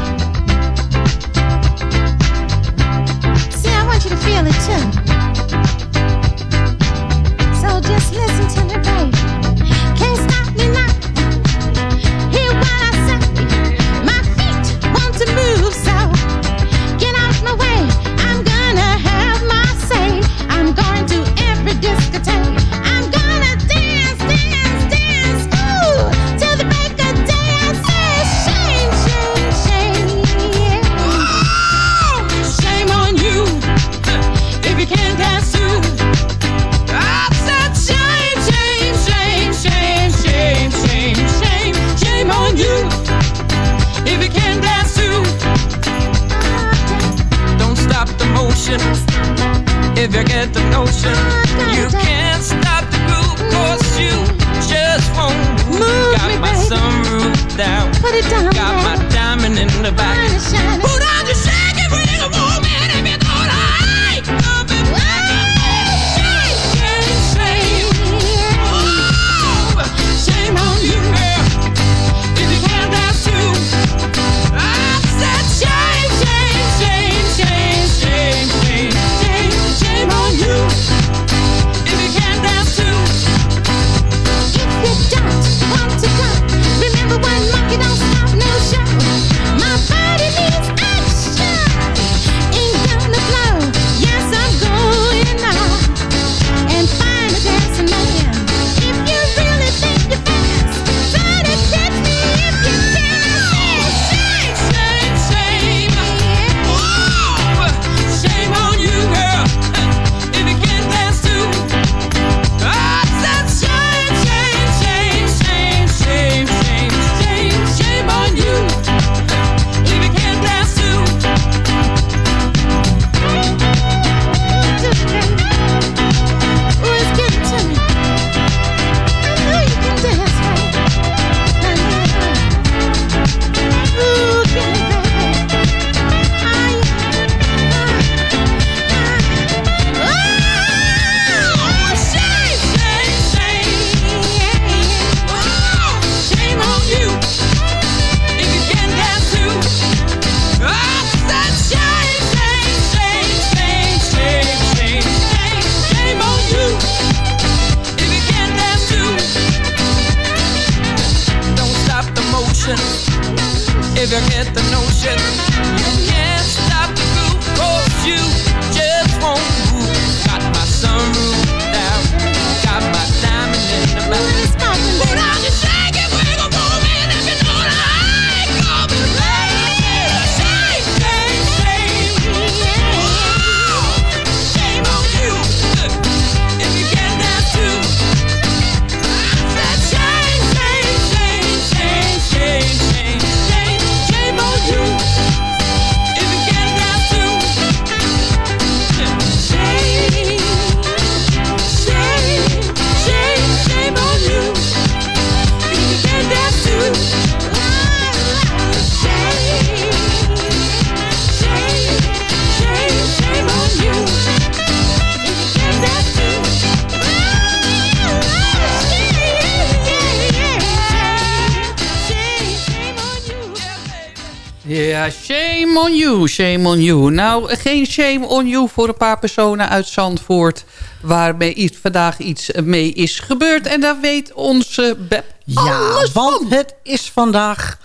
shame on you. Nou, geen shame on you voor een paar personen uit Zandvoort... waarmee iets, vandaag iets mee is gebeurd. En daar weet onze Beb Ja, alles want het is vandaag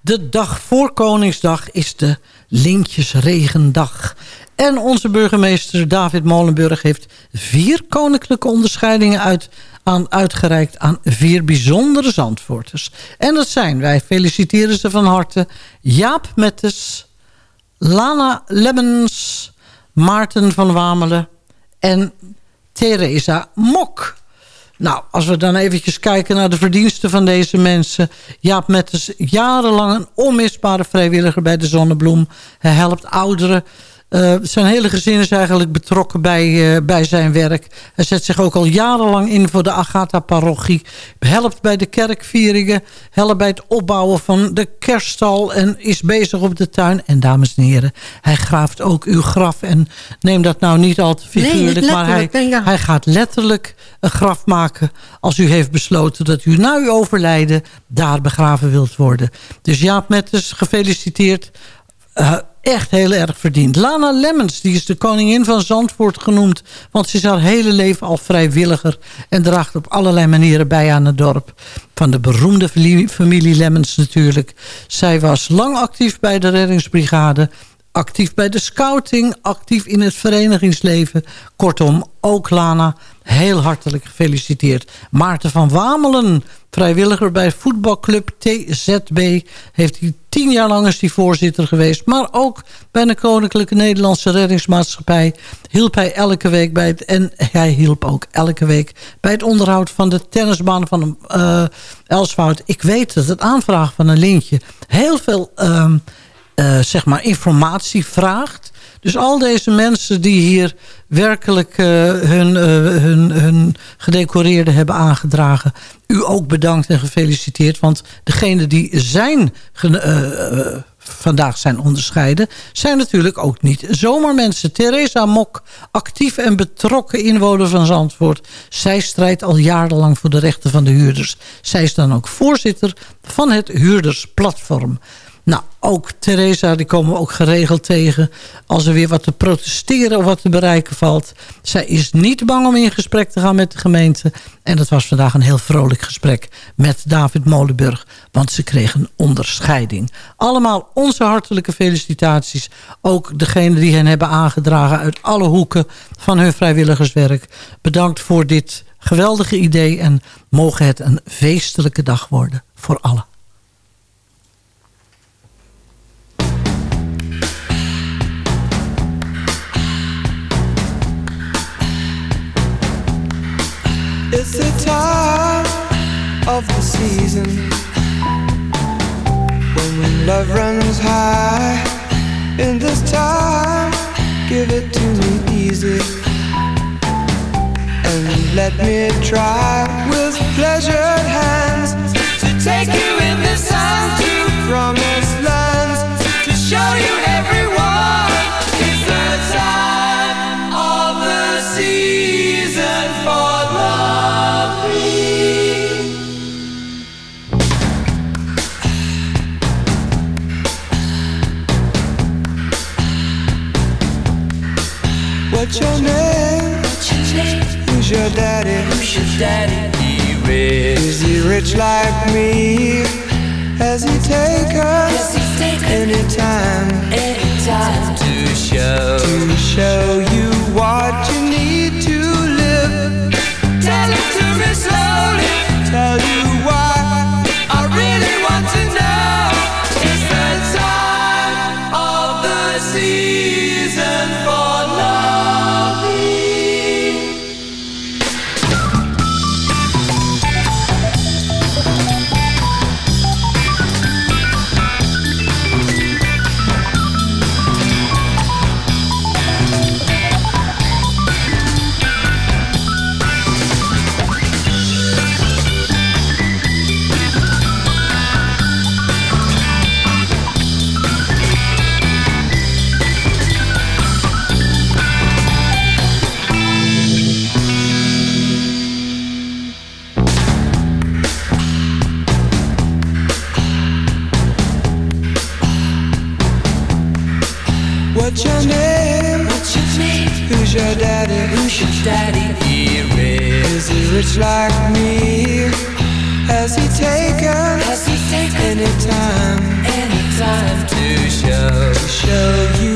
de dag voor Koningsdag... is de Lintjesregendag. En onze burgemeester David Molenburg heeft vier koninklijke onderscheidingen uit, aan, uitgereikt aan vier bijzondere Zandvoorters. En dat zijn, wij feliciteren ze van harte, Jaap Mettes, Lana Lemmens, Maarten van Wamelen en Theresa Mok. Nou, als we dan eventjes kijken naar de verdiensten van deze mensen. Jaap Mettes, jarenlang een onmisbare vrijwilliger bij de Zonnebloem. Hij helpt ouderen. Eh, zijn hele gezin is eigenlijk betrokken bij, eh, bij zijn werk. Hij zet zich ook al jarenlang in voor de Agatha-parochie. Helpt bij de kerkvieringen. Helpt bij het opbouwen van de kerststal. En is bezig op de tuin. En dames en heren, hij graaft ook uw graf. En neem dat nou niet al te figuurlijk. Nee, maar hij, ja. hij gaat letterlijk een graf maken... als u heeft besloten dat u na uw overlijden... daar begraven wilt worden. Dus Jaap Mettes, gefeliciteerd... Eh, echt heel erg verdiend. Lana Lemmens, die is de koningin van Zandvoort genoemd. Want ze is haar hele leven al vrijwilliger. En draagt op allerlei manieren bij aan het dorp. Van de beroemde familie- Lemmens natuurlijk. Zij was lang actief bij de reddingsbrigade. Actief bij de scouting. Actief in het verenigingsleven. Kortom, ook Lana. Heel hartelijk gefeliciteerd. Maarten van Wamelen, vrijwilliger bij voetbalclub TZB. Heeft hij tien jaar lang is hij voorzitter geweest. Maar ook bij de Koninklijke Nederlandse Reddingsmaatschappij hielp hij elke week bij het... En hij hielp ook elke week bij het onderhoud van de tennisbaan van eh Elswoud. Ik weet dat het aanvragen van een lintje heel veel... ehm, eh, zeg maar informatie vraagt. Dus al deze mensen die hier werkelijk eh, hun, eh, hun, hun hebben aangedragen. U ook bedankt en gefeliciteerd. Want degene die zijn eh, vandaag zijn onderscheiden... zijn natuurlijk ook niet zomaar mensen. Theresa Mok, actief en betrokken inwoner van Zandvoort. Zij strijdt al jarenlang voor de rechten van de huurders. Zij is dan ook voorzitter van het huurdersplatform. Nou, ook Theresa, die komen we ook geregeld tegen... als er weer wat te protesteren of wat te bereiken valt. Zij is niet bang om in gesprek te gaan met de gemeente. En dat was vandaag een heel vrolijk gesprek met David Molenburg. Want ze kregen onderscheiding. Allemaal onze hartelijke felicitaties. Ook degene die hen hebben aangedragen uit alle hoeken van hun vrijwilligerswerk. Bedankt voor dit geweldige idee. En mogen het een feestelijke dag worden voor allen. It's the time of the season when love runs high. In this time, give it to me easy and let me try with pleasured hands to take you in the sun to promised lands to show you What's your name? Who's your daddy? Who's your daddy? He rich. Is he rich like me? Has he taken any time? Any time to show to show you what you need to live? Tell it to me slowly. Tell you Like me? Has he taken? Has he taken any time? Any time to show to show you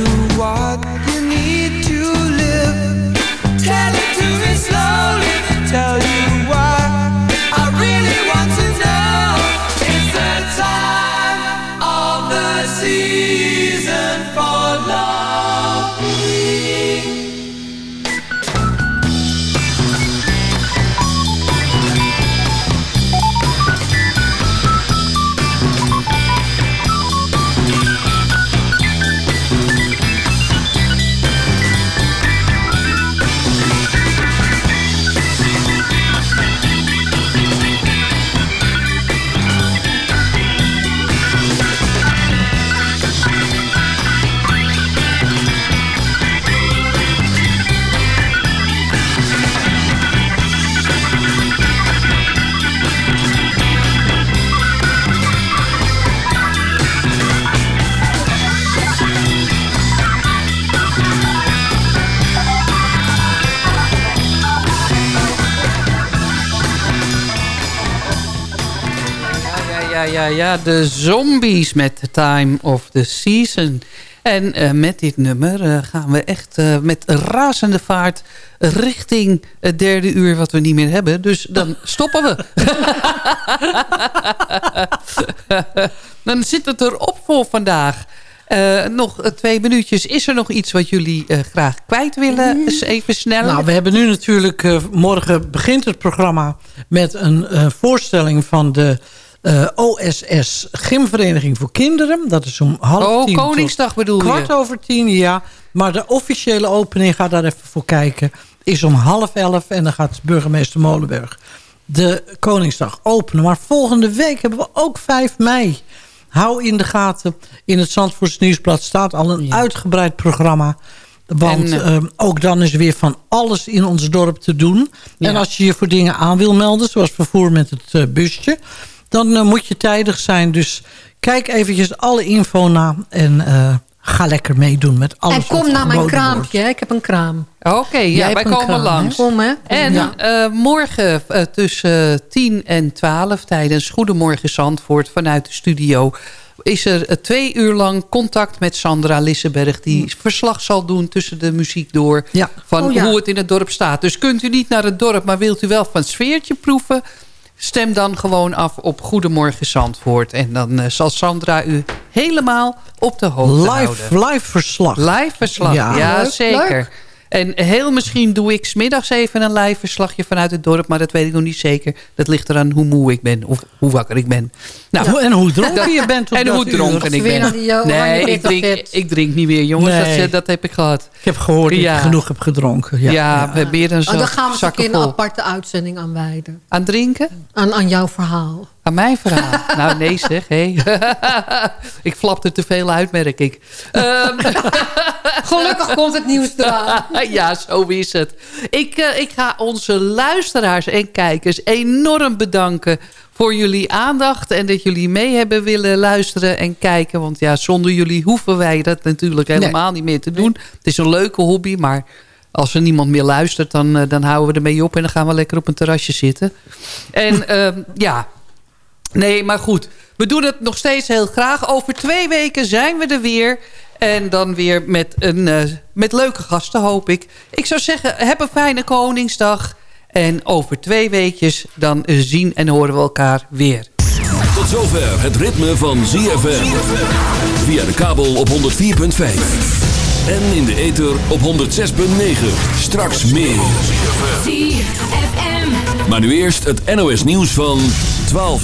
Ja, de zombies met The Time of the Season. En eh, met dit nummer eh, gaan we echt eh, met razende vaart richting het derde uur wat we niet meer hebben. Dus dan stoppen we. dan zit het erop voor vandaag. Nog twee minuutjes. Is er nog iets wat jullie graag kwijt willen? Eens even sneller. Nou, we hebben nu natuurlijk... morgen begint het programma met een voorstelling van de eh, OSS Gymvereniging voor Kinderen. Dat is om half Oh, tien Koningsdag bedoel je? Kwart over tien, ja. Maar de officiële opening, ga daar even voor kijken... is om half elf en dan gaat burgemeester Molenburg de Koningsdag openen. Maar volgende week hebben we ook 5 mei. Hou in de gaten. In het Zandvoorts Nieuwsblad staat al een uitgebreid programma. Want En, eh, ehm, ook dan is er weer van alles in ons dorp te doen. Ja. En als je je voor dingen aan wil melden, zoals vervoer met het eh, busje... dan eh, moet je tijdig zijn. Dus kijk eventjes alle info na en eh, ga lekker meedoen met alles En kom naar mijn wordt. kraampje. hè. Ik heb een kraam. Oké, ja, Jij wij hebt een komen kraam, langs. hè? Kom, hè? En Ja. eh, morgen eh, tussen 10 en 12 tijdens Goedemorgen Zandvoort vanuit de studio... is er twee uur lang contact met Sandra Lissenberg... die verslag zal doen tussen de muziek door... van Oh, ja. hoe het in het dorp staat. Dus kunt u niet naar het dorp, maar wilt u wel van het sfeertje proeven... Stem dan gewoon af op Goedemorgen Zandvoort. En dan eh, zal Sandra u helemaal op de hoogte houden. Live, live verslag. Live verslag, ja, Ja. Leuk, zeker. leuk. En heel misschien doe ik smiddags even een live verslagje vanuit het dorp. Maar dat weet ik nog niet zeker. Dat ligt eraan hoe moe ik ben. Of hoe wakker ik ben. Nou, En hoe dronken je bent En hoe uur. dronken ik ben. Nee, ik drink, ik drink niet meer, jongens. Nee. Dat, eh, dat heb ik gehad. Ik heb gehoord dat Ja. je genoeg hebt gedronken. Ja, Ja, we hebben meer dan Oh, zo dan gaan we een aparte uitzending aan wijden. Aan drinken? Aan, aan jouw verhaal. Aan mijn verhaal? nou, nee zeg. Ik flap er te veel uit, merk ik. Ehm, Gelukkig komt het nieuws eraan. ja, zo is het. Ik, eh, ik ga onze luisteraars en kijkers enorm bedanken voor jullie aandacht. En dat jullie mee hebben willen luisteren en kijken. Want ja, zonder jullie hoeven wij dat natuurlijk helemaal niet meer te doen. Het is een leuke hobby, maar als er niemand meer luistert... dan, eh, dan houden we ermee op en dan gaan we lekker op een terrasje zitten. En ehm, ja, Nee, maar goed. We doen het nog steeds heel graag. Over twee weken zijn we er weer. En dan weer met, een, eh, met leuke gasten, hoop ik. Ik zou zeggen, heb een fijne Koningsdag. En over twee weekjes dan eh, zien en horen we elkaar weer. Tot zover het ritme van ZFM. Via de kabel op 104.5. En in de ether op 106.9. Straks meer. Maar nu eerst het NOS nieuws van 12